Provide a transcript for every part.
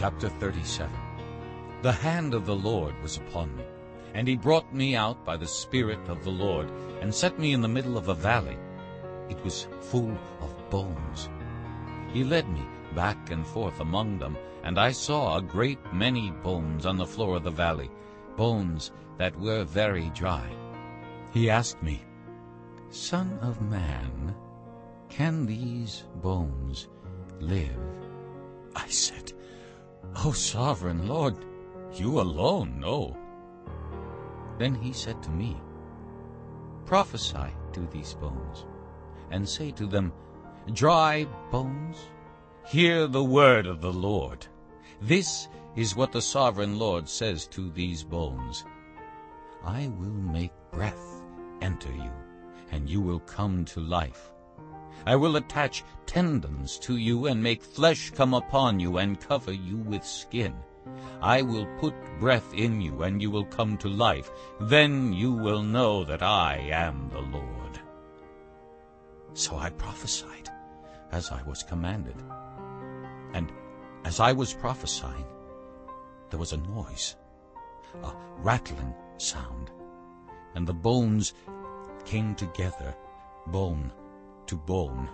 Chapter 37 The hand of the Lord was upon me, and he brought me out by the Spirit of the Lord, and set me in the middle of a valley. It was full of bones. He led me back and forth among them, and I saw a great many bones on the floor of the valley, bones that were very dry. He asked me, Son of man, can these bones live? I said, O sovereign Lord, you alone know. Then he said to me, Prophesy to these bones, and say to them, Dry bones, hear the word of the Lord. This is what the sovereign Lord says to these bones. I will make breath enter you, and you will come to life. I will attach tendons to you and make flesh come upon you and cover you with skin. I will put breath in you, and you will come to life. Then you will know that I am the Lord. So I prophesied, as I was commanded. And as I was prophesying, there was a noise, a rattling sound, and the bones came together, bone to bone.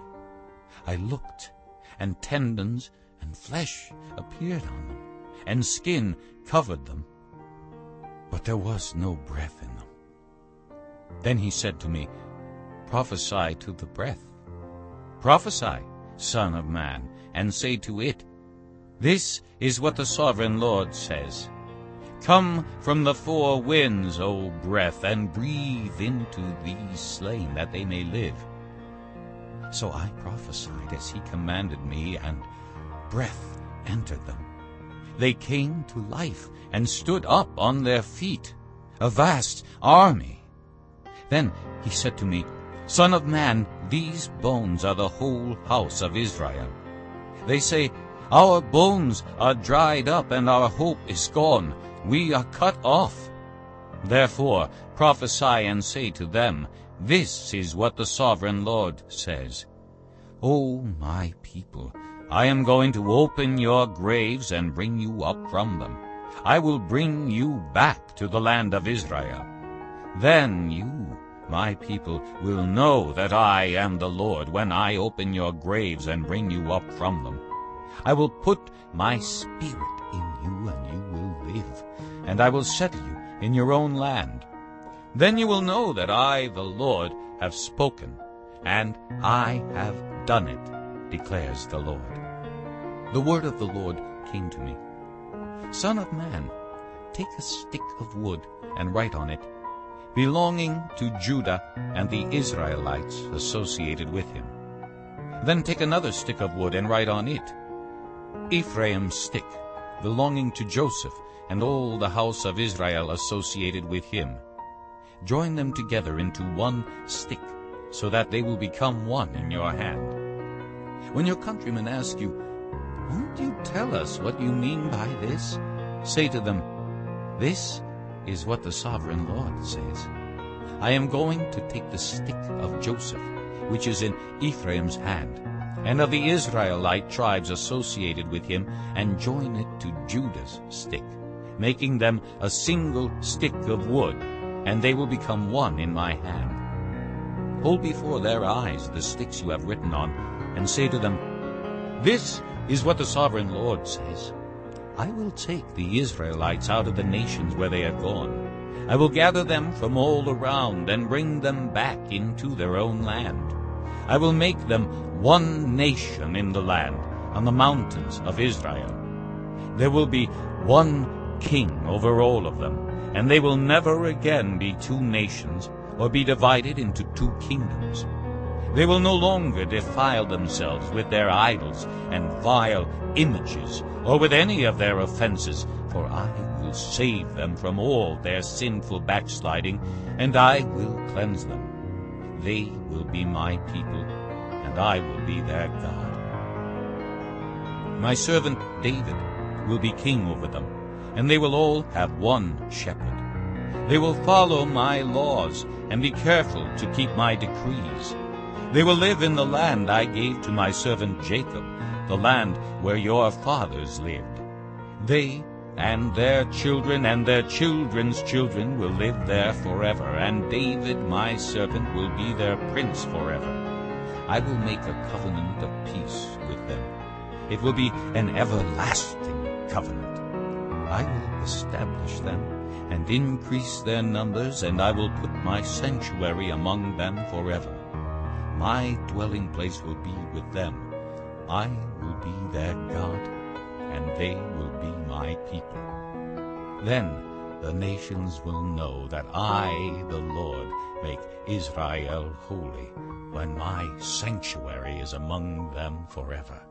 I looked, and tendons and flesh appeared on them, and skin covered them, but there was no breath in them. Then he said to me, Prophesy to the breath. Prophesy, Son of man, and say to it, This is what the sovereign Lord says. Come from the four winds, O breath, and breathe into these slain, that they may live. So I prophesied as he commanded me, and breath entered them. They came to life and stood up on their feet, a vast army. Then he said to me, Son of man, these bones are the whole house of Israel. They say, Our bones are dried up, and our hope is gone. We are cut off. Therefore prophesy and say to them, This is what the sovereign Lord says. O my people, I am going to open your graves and bring you up from them. I will bring you back to the land of Israel. Then you, my people, will know that I am the Lord when I open your graves and bring you up from them. I will put my spirit in you, and you will live, and I will settle you in your own land. Then you will know that I, the Lord, have spoken, and I have done it, declares the Lord. The word of the Lord came to me. Son of man, take a stick of wood and write on it, belonging to Judah and the Israelites associated with him. Then take another stick of wood and write on it, Ephraim's stick, belonging to Joseph and all the house of Israel associated with him. Join them together into one stick, so that they will become one in your hand. When your countrymen ask you, Won't you tell us what you mean by this? Say to them, This is what the sovereign Lord says. I am going to take the stick of Joseph, which is in Ephraim's hand, and of the Israelite tribes associated with him, and join it to Judah's stick, making them a single stick of wood, and they will become one in my hand. Hold before their eyes the sticks you have written on, and say to them, This is what the sovereign Lord says. I will take the Israelites out of the nations where they have gone. I will gather them from all around and bring them back into their own land. I will make them one nation in the land, on the mountains of Israel. There will be one king over all of them, and they will never again be two nations or be divided into two kingdoms. They will no longer defile themselves with their idols and vile images, or with any of their offenses, for I will save them from all their sinful backsliding, and I will cleanse them. They will be my people, and I will be their God. My servant David will be king over them, and they will all have one shepherd. They will follow my laws and be careful to keep my decrees. They will live in the land I gave to my servant Jacob, the land where your fathers lived. They and their children and their children's children will live there forever, and David my servant will be their prince forever. I will make a covenant of peace with them. It will be an everlasting covenant. I will establish them and increase their numbers, and I will put my sanctuary among them forever. My dwelling place will be with them. I will be their God, and they will be my people. Then the nations will know that I, the Lord, make Israel holy, when my sanctuary is among them forever.